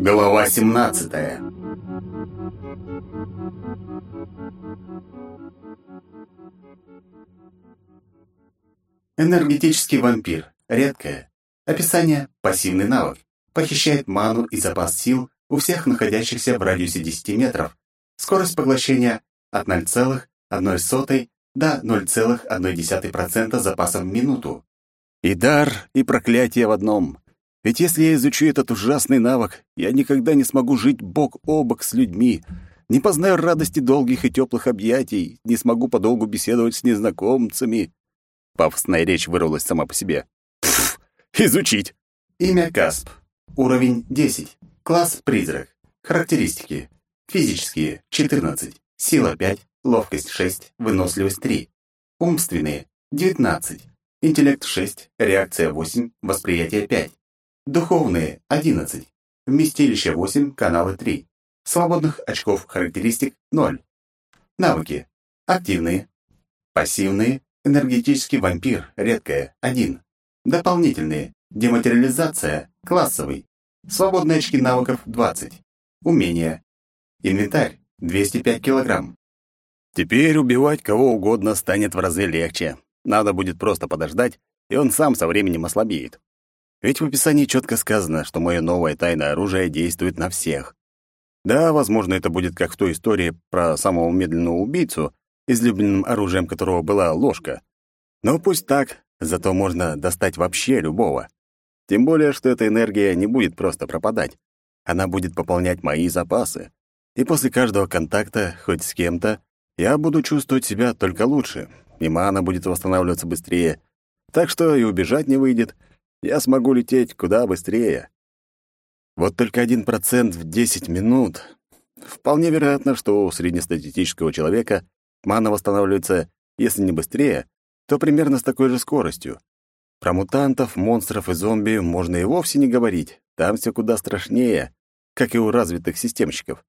Глава 17 Энергетический вампир. Редкое. Описание. Пассивный навык. Похищает ману и запас сил у всех находящихся в радиусе 10 метров. Скорость поглощения от 0,1 до 0,1% запаса в минуту. И дар, и проклятие в одном. Ведь если я изучу этот ужасный навык, я никогда не смогу жить бок о бок с людьми, не познаю радости долгих и теплых объятий, не смогу подолгу беседовать с незнакомцами. Пафосная речь вырвалась сама по себе. Изучить. Имя Касп. Уровень 10. Класс Призрак. Характеристики. Физические 14. Сила 5. Ловкость 6. Выносливость 3. Умственные 19. Интеллект 6. Реакция 8. Восприятие 5. Духовные 11. Вместилище 8. Каналы 3. Свободных очков характеристик 0. Навыки. Активные. Пассивные Энергетический вампир, редкое, 1. Дополнительные. Дематериализация, классовый. Свободные очки навыков, 20. Умения. Инвентарь, 205 килограмм. Теперь убивать кого угодно станет в разы легче. Надо будет просто подождать, и он сам со временем ослабеет. Ведь в описании четко сказано, что мое новое тайное оружие действует на всех. Да, возможно, это будет как в той истории про самого медленного убийцу, излюбленным оружием которого была ложка. Но пусть так, зато можно достать вообще любого. Тем более, что эта энергия не будет просто пропадать. Она будет пополнять мои запасы. И после каждого контакта, хоть с кем-то, я буду чувствовать себя только лучше, и мана будет восстанавливаться быстрее. Так что и убежать не выйдет. Я смогу лететь куда быстрее. Вот только один процент в 10 минут. Вполне вероятно, что у среднестатистического человека Мана восстанавливается, если не быстрее, то примерно с такой же скоростью. Про мутантов, монстров и зомби можно и вовсе не говорить. Там все куда страшнее, как и у развитых системщиков.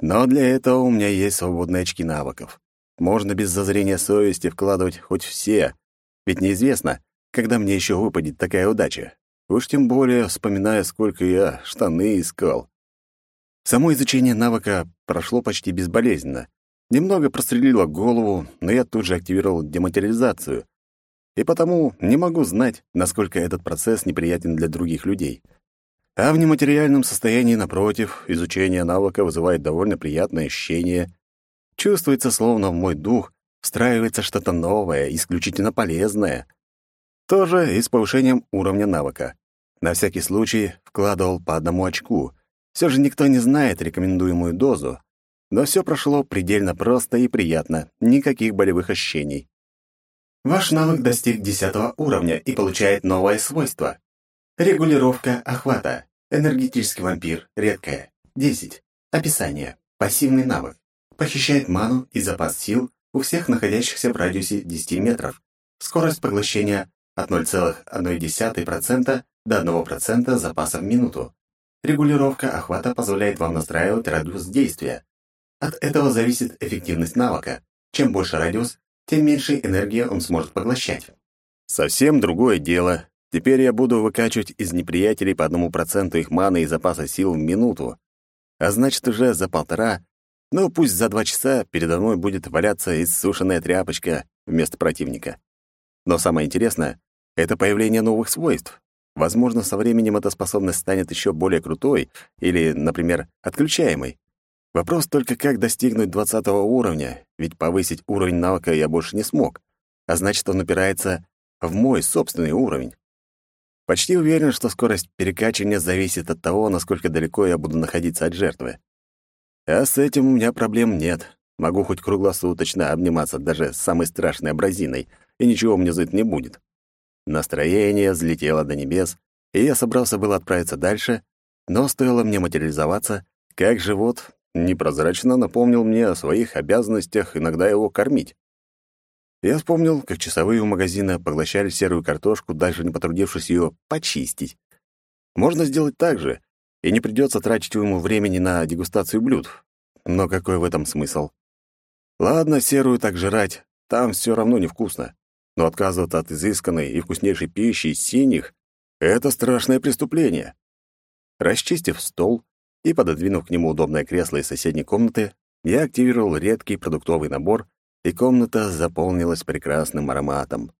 Но для этого у меня есть свободные очки навыков. Можно без зазрения совести вкладывать хоть все, ведь неизвестно, когда мне еще выпадет такая удача. Уж тем более, вспоминая, сколько я штаны искал. Само изучение навыка прошло почти безболезненно. Немного прострелило голову, но я тут же активировал дематериализацию. И потому не могу знать, насколько этот процесс неприятен для других людей. А в нематериальном состоянии, напротив, изучение навыка вызывает довольно приятное ощущение. Чувствуется, словно в мой дух встраивается что-то новое, исключительно полезное. Тоже и с повышением уровня навыка. На всякий случай вкладывал по одному очку. Все же никто не знает рекомендуемую дозу, но все прошло предельно просто и приятно, никаких болевых ощущений. Ваш навык достиг 10 уровня и получает новое свойство. Регулировка охвата. Энергетический вампир. Редкое. 10. Описание. Пассивный навык. Похищает ману и запас сил у всех находящихся в радиусе 10 метров. Скорость поглощения от 0,1% до 1% запаса в минуту. Регулировка охвата позволяет вам настраивать радиус действия. От этого зависит эффективность навыка. Чем больше радиус, тем меньше энергии он сможет поглощать. Совсем другое дело. Теперь я буду выкачивать из неприятелей по одному проценту их маны и запаса сил в минуту. А значит, уже за полтора, ну пусть за два часа передо мной будет валяться иссушенная тряпочка вместо противника. Но самое интересное — это появление новых свойств. Возможно, со временем эта способность станет еще более крутой или, например, отключаемой. Вопрос только, как достигнуть 20 уровня, ведь повысить уровень навыка я больше не смог, а значит, он упирается в мой собственный уровень. Почти уверен, что скорость перекачивания зависит от того, насколько далеко я буду находиться от жертвы. А с этим у меня проблем нет. Могу хоть круглосуточно обниматься даже с самой страшной абразиной, и ничего мне за это не будет. Настроение взлетело до небес, и я собрался было отправиться дальше, но стоило мне материализоваться, как живот непрозрачно напомнил мне о своих обязанностях иногда его кормить. Я вспомнил, как часовые у магазина поглощали серую картошку, даже не потрудившись ее почистить. Можно сделать так же, и не придется тратить ему времени на дегустацию блюд. Но какой в этом смысл? Ладно, серую так жрать, там все равно невкусно. Но отказываться от изысканной и вкуснейшей пищи из синих Это страшное преступление. Расчистив стол и пододвинув к нему удобное кресло из соседней комнаты, я активировал редкий продуктовый набор, и комната заполнилась прекрасным ароматом.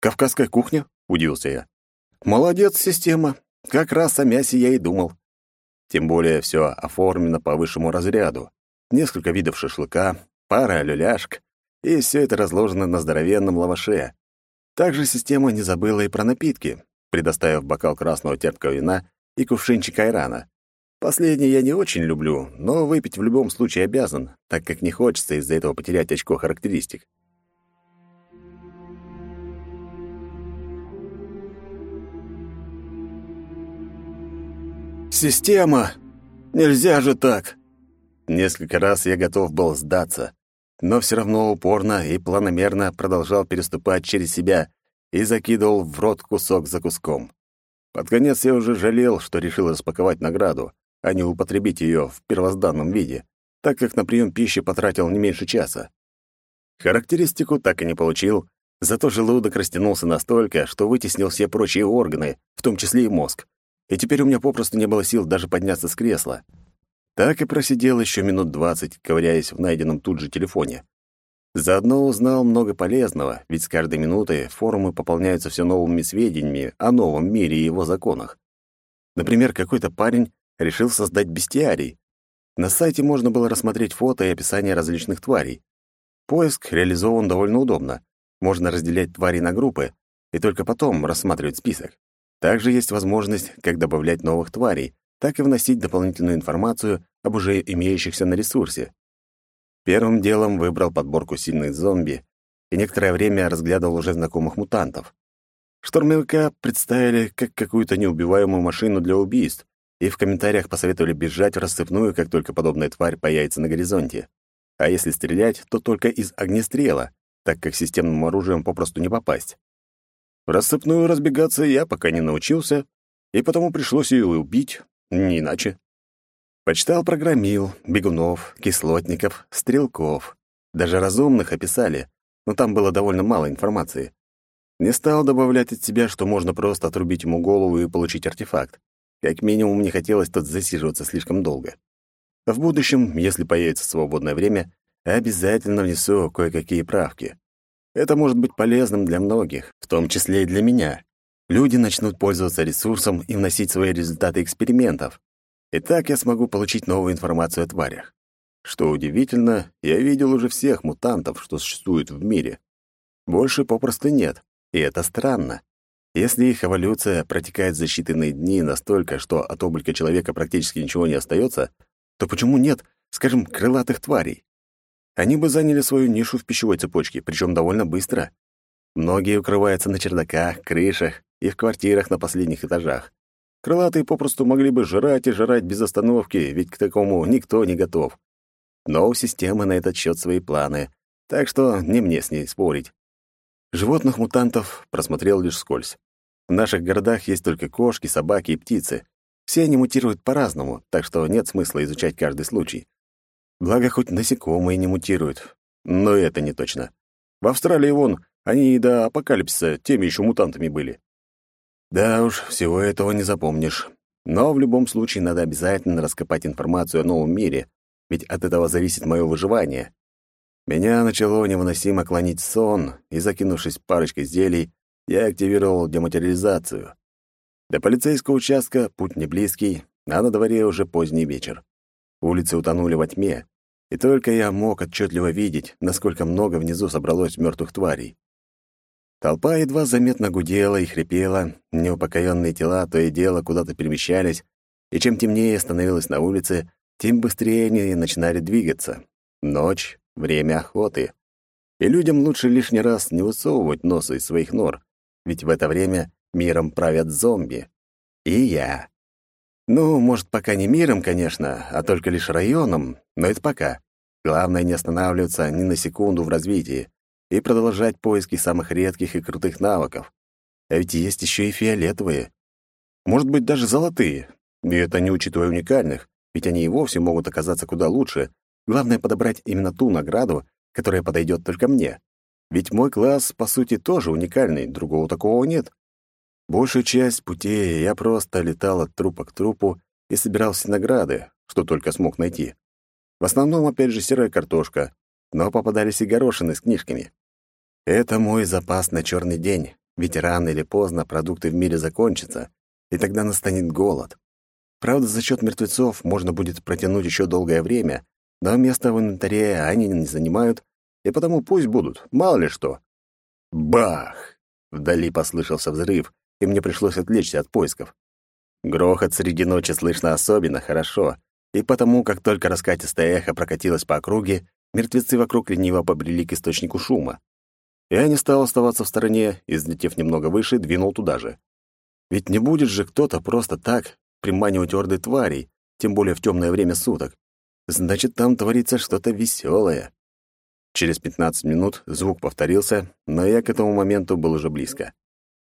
«Кавказская кухня?» — удивился я. «Молодец, система. Как раз о мясе я и думал. Тем более все оформлено по высшему разряду. Несколько видов шашлыка, пара люляшек, и все это разложено на здоровенном лаваше. Также система не забыла и про напитки, предоставив бокал красного терпкого вина и кувшинчик айрана. Последний я не очень люблю, но выпить в любом случае обязан, так как не хочется из-за этого потерять очко характеристик. «Система! Нельзя же так!» Несколько раз я готов был сдаться, но все равно упорно и планомерно продолжал переступать через себя и закидывал в рот кусок за куском. Под конец я уже жалел, что решил распаковать награду, а не употребить ее в первозданном виде, так как на прием пищи потратил не меньше часа. Характеристику так и не получил, зато желудок растянулся настолько, что вытеснил все прочие органы, в том числе и мозг. И теперь у меня попросту не было сил даже подняться с кресла. Так и просидел еще минут двадцать, ковыряясь в найденном тут же телефоне. Заодно узнал много полезного, ведь с каждой минутой форумы пополняются все новыми сведениями о новом мире и его законах. Например, какой-то парень решил создать бестиарий. На сайте можно было рассмотреть фото и описание различных тварей. Поиск реализован довольно удобно. Можно разделять твари на группы и только потом рассматривать список. Также есть возможность как добавлять новых тварей, так и вносить дополнительную информацию об уже имеющихся на ресурсе. Первым делом выбрал подборку сильных зомби и некоторое время разглядывал уже знакомых мутантов. Штурмовика представили как какую-то неубиваемую машину для убийств, и в комментариях посоветовали бежать в рассыпную, как только подобная тварь появится на горизонте. А если стрелять, то только из огнестрела, так как системным оружием попросту не попасть. В рассыпную разбегаться я пока не научился, и потому пришлось ее убить, не иначе. Почитал программил, бегунов, кислотников, стрелков. Даже разумных описали, но там было довольно мало информации. Не стал добавлять от себя, что можно просто отрубить ему голову и получить артефакт. Как минимум, не хотелось тут засиживаться слишком долго. В будущем, если появится свободное время, обязательно внесу кое-какие правки. Это может быть полезным для многих, в том числе и для меня. Люди начнут пользоваться ресурсом и вносить свои результаты экспериментов. И так я смогу получить новую информацию о тварях. Что удивительно, я видел уже всех мутантов, что существуют в мире. Больше попросту нет, и это странно. Если их эволюция протекает за считанные дни настолько, что от облика человека практически ничего не остается, то почему нет, скажем, крылатых тварей? Они бы заняли свою нишу в пищевой цепочке, причем довольно быстро. Многие укрываются на чердаках, крышах и в квартирах на последних этажах. Крылатые попросту могли бы жрать и жрать без остановки, ведь к такому никто не готов. Но у системы на этот счет свои планы, так что не мне с ней спорить. Животных мутантов просмотрел лишь скользь. В наших городах есть только кошки, собаки и птицы. Все они мутируют по-разному, так что нет смысла изучать каждый случай. Благо, хоть насекомые не мутируют. Но это не точно. В Австралии вон, они и до апокалипсиса теми еще мутантами были. Да уж, всего этого не запомнишь. Но в любом случае надо обязательно раскопать информацию о новом мире, ведь от этого зависит мое выживание. Меня начало невыносимо клонить сон, и, закинувшись парочкой зелий, я активировал дематериализацию. До полицейского участка путь не близкий, а на дворе уже поздний вечер. Улицы утонули во тьме, и только я мог отчетливо видеть, насколько много внизу собралось мертвых тварей. Толпа едва заметно гудела и хрипела, неупокоенные тела то и дело куда-то перемещались, и чем темнее становилось на улице, тем быстрее они начинали двигаться. Ночь — время охоты. И людям лучше лишний раз не высовывать носа из своих нор, ведь в это время миром правят зомби. И я. Ну, может, пока не миром, конечно, а только лишь районом, но это пока. Главное не останавливаться ни на секунду в развитии и продолжать поиски самых редких и крутых навыков. А ведь есть еще и фиолетовые. Может быть, даже золотые. И это не учитывая уникальных, ведь они и вовсе могут оказаться куда лучше. Главное — подобрать именно ту награду, которая подойдет только мне. Ведь мой класс, по сути, тоже уникальный, другого такого нет. Большую часть пути я просто летал от трупа к трупу и собирал все награды, что только смог найти. В основном, опять же, серая картошка, но попадались и горошины с книжками. Это мой запас на черный день, ведь рано или поздно продукты в мире закончатся, и тогда настанет голод. Правда, за счет мертвецов можно будет протянуть еще долгое время, но место в инвентаре они не занимают, и потому пусть будут, мало ли что. Бах! Вдали послышался взрыв, и мне пришлось отвлечься от поисков. Грохот среди ночи слышно особенно хорошо, и потому, как только раскатистое эхо прокатилось по округе, мертвецы вокруг лениво побрели к источнику шума. Я не стал оставаться в стороне и, взлетев немного выше, двинул туда же. Ведь не будет же кто-то просто так приманивать орды тварей, тем более в темное время суток. Значит, там творится что-то веселое. Через 15 минут звук повторился, но я к этому моменту был уже близко.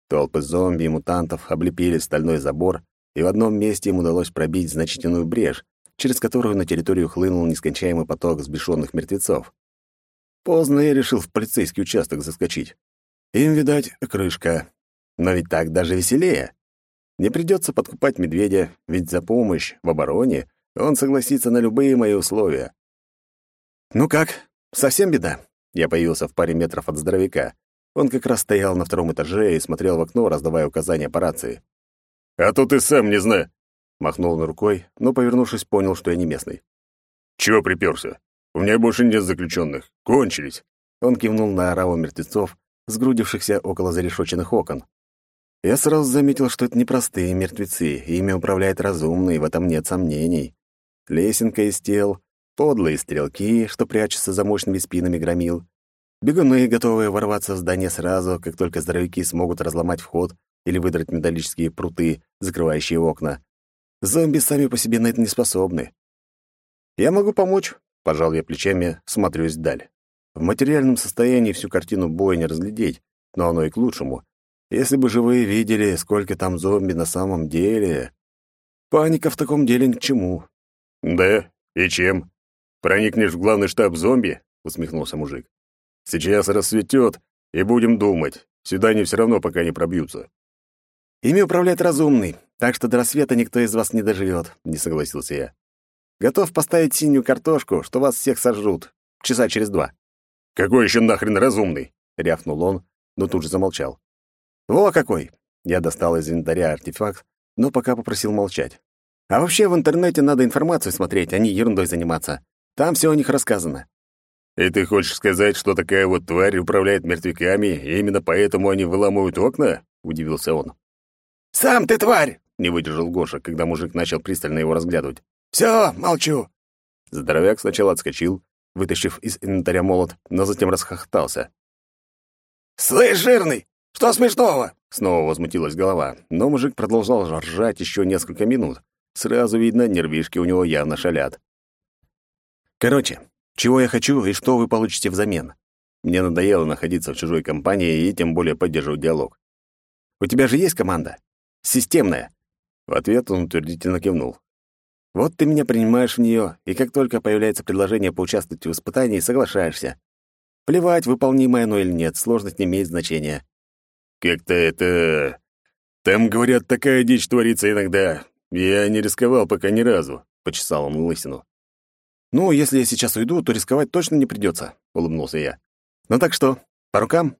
Толпы зомби и мутантов облепили стальной забор, и в одном месте им удалось пробить значительную брешь, через которую на территорию хлынул нескончаемый поток сбешенных мертвецов. Поздно я решил в полицейский участок заскочить. Им, видать, крышка. Но ведь так даже веселее. Не придется подкупать медведя, ведь за помощь в обороне он согласится на любые мои условия. «Ну как, совсем беда?» Я появился в паре метров от здоровяка. Он как раз стоял на втором этаже и смотрел в окно, раздавая указания по рации. «А то ты сам не знаешь!» Махнул он рукой, но, повернувшись, понял, что я не местный. «Чего приперся? У меня больше нет заключенных. Кончились!» Он кивнул на ораву мертвецов, сгрудившихся около зарешоченных окон. Я сразу заметил, что это непростые мертвецы, ими управляет разумный, в этом нет сомнений. Лесенка из тел, подлые стрелки, что прячутся за мощными спинами громил, бегуны, готовые ворваться в здание сразу, как только здоровяки смогут разломать вход или выдрать металлические пруты, закрывающие окна. Зомби сами по себе на это не способны. «Я могу помочь», — пожал я плечами, смотрюсь вдаль. В материальном состоянии всю картину боя не разглядеть, но оно и к лучшему. Если бы живые видели, сколько там зомби на самом деле... Паника в таком деле ни к чему. «Да? И чем? Проникнешь в главный штаб зомби?» — усмехнулся мужик. «Сейчас рассветет, и будем думать. Сюда они все равно пока не пробьются». «Ими управляет разумный, так что до рассвета никто из вас не доживет», — не согласился я. «Готов поставить синюю картошку, что вас всех сожрут. Часа через два». «Какой еще нахрен разумный?» — рявкнул он, но тут же замолчал. «Во какой!» Я достал из инвентаря артефакт, но пока попросил молчать. «А вообще в интернете надо информацию смотреть, а не ерундой заниматься. Там все о них рассказано». «И ты хочешь сказать, что такая вот тварь управляет мертвяками, и именно поэтому они выламывают окна?» — удивился он. «Сам ты тварь!» — не выдержал Гоша, когда мужик начал пристально его разглядывать. «Все, молчу!» Здоровяк сначала отскочил, вытащив из инвентаря молот, но затем расхохотался. «Слышь, жирный, «Что смешного?» — снова возмутилась голова, но мужик продолжал ржать еще несколько минут. Сразу видно, нервишки у него явно шалят. «Короче, чего я хочу и что вы получите взамен?» Мне надоело находиться в чужой компании и тем более поддерживать диалог. «У тебя же есть команда? Системная?» В ответ он утвердительно кивнул. «Вот ты меня принимаешь в нее, и как только появляется предложение поучаствовать в испытании, соглашаешься. Плевать, выполнимое оно или нет, сложность не имеет значения. Как-то это... Там, говорят, такая дичь творится иногда. Я не рисковал пока ни разу», — почесал он лысину. «Ну, если я сейчас уйду, то рисковать точно не придется», — улыбнулся я. «Ну так что, по рукам?»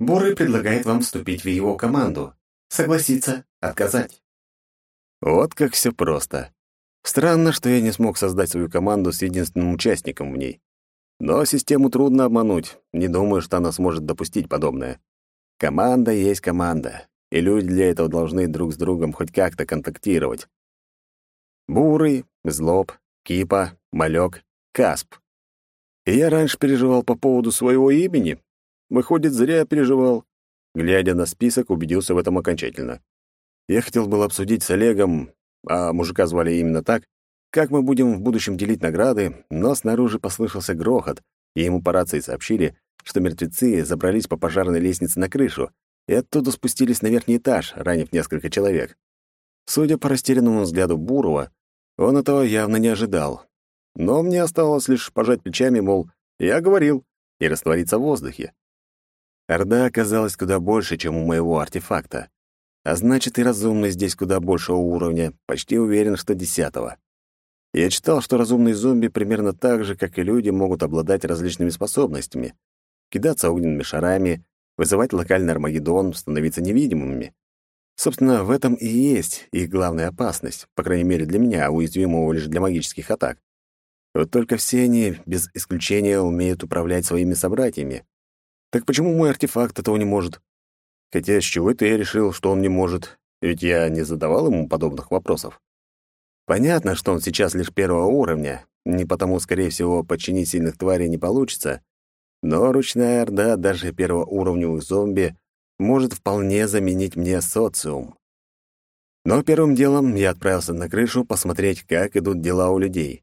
Бурый предлагает вам вступить в его команду. Согласиться, отказать. Вот как все просто. Странно, что я не смог создать свою команду с единственным участником в ней. Но систему трудно обмануть. Не думаю, что она сможет допустить подобное. Команда есть команда, и люди для этого должны друг с другом хоть как-то контактировать. Бурый, Злоб, Кипа, Малек, Касп. И я раньше переживал по поводу своего имени. Выходит, зря я переживал. Глядя на список, убедился в этом окончательно. Я хотел было обсудить с Олегом, а мужика звали именно так, как мы будем в будущем делить награды, но снаружи послышался грохот, и ему по рации сообщили, что мертвецы забрались по пожарной лестнице на крышу и оттуда спустились на верхний этаж, ранив несколько человек. Судя по растерянному взгляду Бурова, он этого явно не ожидал. Но мне осталось лишь пожать плечами, мол, я говорил, и раствориться в воздухе. Орда оказалась куда больше, чем у моего артефакта. А значит, и разумный здесь куда большего уровня, почти уверен, что десятого. Я читал, что разумные зомби примерно так же, как и люди, могут обладать различными способностями. Кидаться огненными шарами, вызывать локальный Армагеддон, становиться невидимыми. Собственно, в этом и есть их главная опасность, по крайней мере для меня, уязвимого лишь для магических атак. Вот только все они, без исключения, умеют управлять своими собратьями. Так почему мой артефакт этого не может? Хотя с чего это я решил, что он не может? Ведь я не задавал ему подобных вопросов. Понятно, что он сейчас лишь первого уровня, не потому, скорее всего, подчинить сильных тварей не получится, но ручная орда даже первоуровневых зомби может вполне заменить мне социум. Но первым делом я отправился на крышу посмотреть, как идут дела у людей.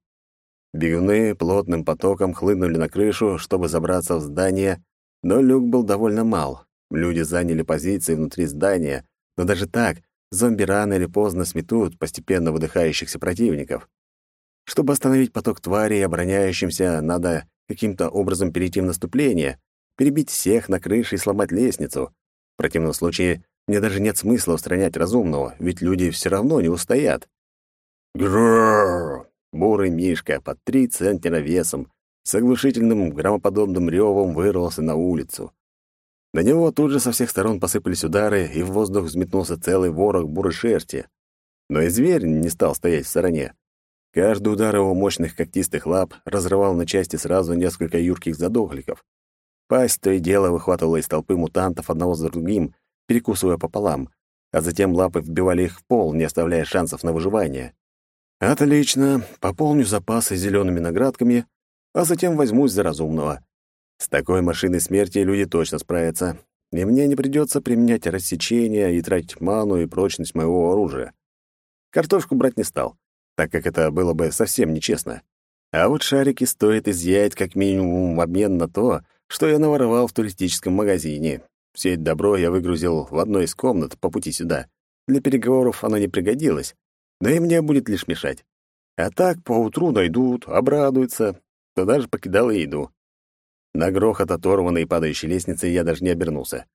Бегуны плотным потоком хлынули на крышу, чтобы забраться в здание, но люк был довольно мал. Люди заняли позиции внутри здания, но даже так зомби рано или поздно сметут постепенно выдыхающихся противников. Чтобы остановить поток тварей, обороняющимся, надо каким-то образом перейти в наступление, перебить всех на крыше и сломать лестницу. В противном случае мне даже нет смысла устранять разумного, ведь люди все равно не устоят. Грррр! Бурый мишка под три центнера весом с оглушительным громоподобным ревом вырвался на улицу. На него тут же со всех сторон посыпались удары, и в воздух взметнулся целый ворох бурой шерсти. Но и зверь не стал стоять в стороне. Каждый удар его мощных когтистых лап разрывал на части сразу несколько юрких задохликов. Пасть то и дело выхватывала из толпы мутантов одного за другим, перекусывая пополам, а затем лапы вбивали их в пол, не оставляя шансов на выживание. «Отлично, пополню запасы зелеными наградками, а затем возьмусь за разумного. С такой машиной смерти люди точно справятся, и мне не придется применять рассечение и тратить ману и прочность моего оружия. Картошку брать не стал, так как это было бы совсем нечестно. А вот шарики стоит изъять как минимум в обмен на то, что я наворовал в туристическом магазине. Все это добро я выгрузил в одной из комнат по пути сюда. Для переговоров оно не пригодилось, да и мне будет лишь мешать. А так поутру найдут, обрадуются, то даже покидал и еду. На грохот оторванной и падающей лестницы я даже не обернулся.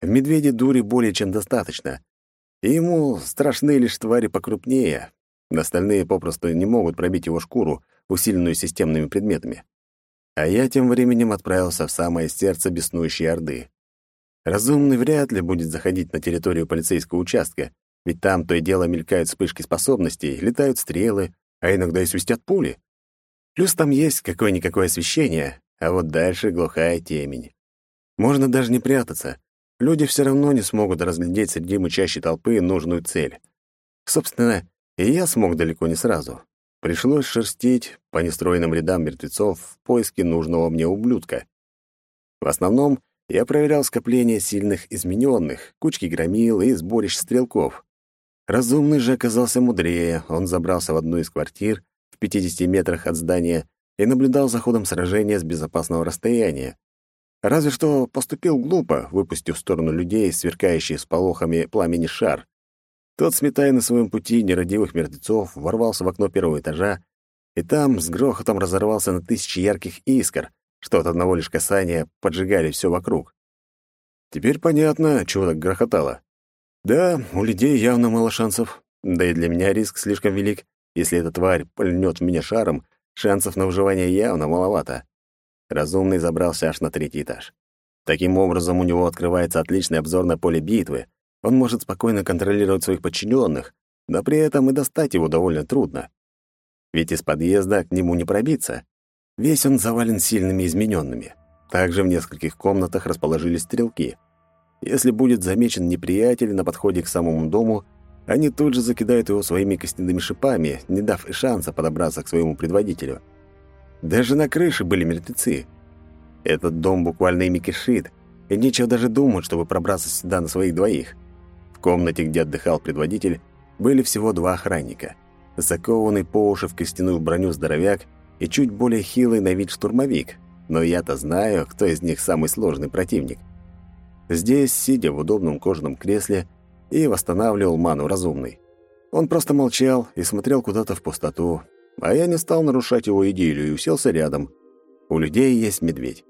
В медведе дури более чем достаточно. Ему страшны лишь твари покрупнее. Остальные попросту не могут пробить его шкуру, усиленную системными предметами. А я тем временем отправился в самое сердце беснующей Орды. Разумный вряд ли будет заходить на территорию полицейского участка, ведь там то и дело мелькают вспышки способностей, летают стрелы, а иногда и свистят пули. Плюс там есть какое-никакое освещение, а вот дальше глухая темень. Можно даже не прятаться. Люди все равно не смогут разглядеть среди мычащей толпы нужную цель. Собственно, и я смог далеко не сразу. Пришлось шерстить по нестроенным рядам мертвецов в поиске нужного мне ублюдка. В основном я проверял скопление сильных измененных, кучки громил и сборищ стрелков. Разумный же оказался мудрее. Он забрался в одну из квартир в 50 метрах от здания и наблюдал за ходом сражения с безопасного расстояния. Разве что поступил глупо, выпустив в сторону людей сверкающий с полохами пламени шар. Тот, сметая на своем пути нерадивых мертвецов, ворвался в окно первого этажа, и там с грохотом разорвался на тысячи ярких искр, что от одного лишь касания поджигали все вокруг. Теперь понятно, чего так грохотало. Да, у людей явно мало шансов, да и для меня риск слишком велик. Если эта тварь пальнет в меня шаром, Шансов на выживание явно маловато. Разумный забрался аж на третий этаж. Таким образом, у него открывается отличный обзор на поле битвы. Он может спокойно контролировать своих подчиненных, но при этом и достать его довольно трудно. Ведь из подъезда к нему не пробиться. Весь он завален сильными измененными. Также в нескольких комнатах расположились стрелки. Если будет замечен неприятель на подходе к самому дому, они тут же закидают его своими костяными шипами, не дав и шанса подобраться к своему предводителю. Даже на крыше были мертвецы. Этот дом буквально ими кишит, и нечего даже думать, чтобы пробраться сюда на своих двоих. В комнате, где отдыхал предводитель, были всего два охранника. Закованный по уши в костяную броню здоровяк и чуть более хилый на вид штурмовик. Но я-то знаю, кто из них самый сложный противник. Здесь, сидя в удобном кожаном кресле, и восстанавливал ману разумный. Он просто молчал и смотрел куда-то в пустоту, а я не стал нарушать его идею и уселся рядом. У людей есть медведь.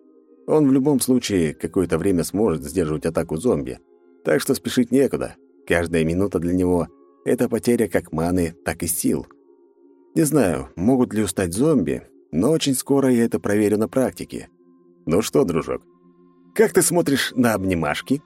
Он в любом случае какое-то время сможет сдерживать атаку зомби, так что спешить некуда. Каждая минута для него — это потеря как маны, так и сил. Не знаю, могут ли устать зомби, но очень скоро я это проверю на практике. Ну что, дружок, как ты смотришь на обнимашки?»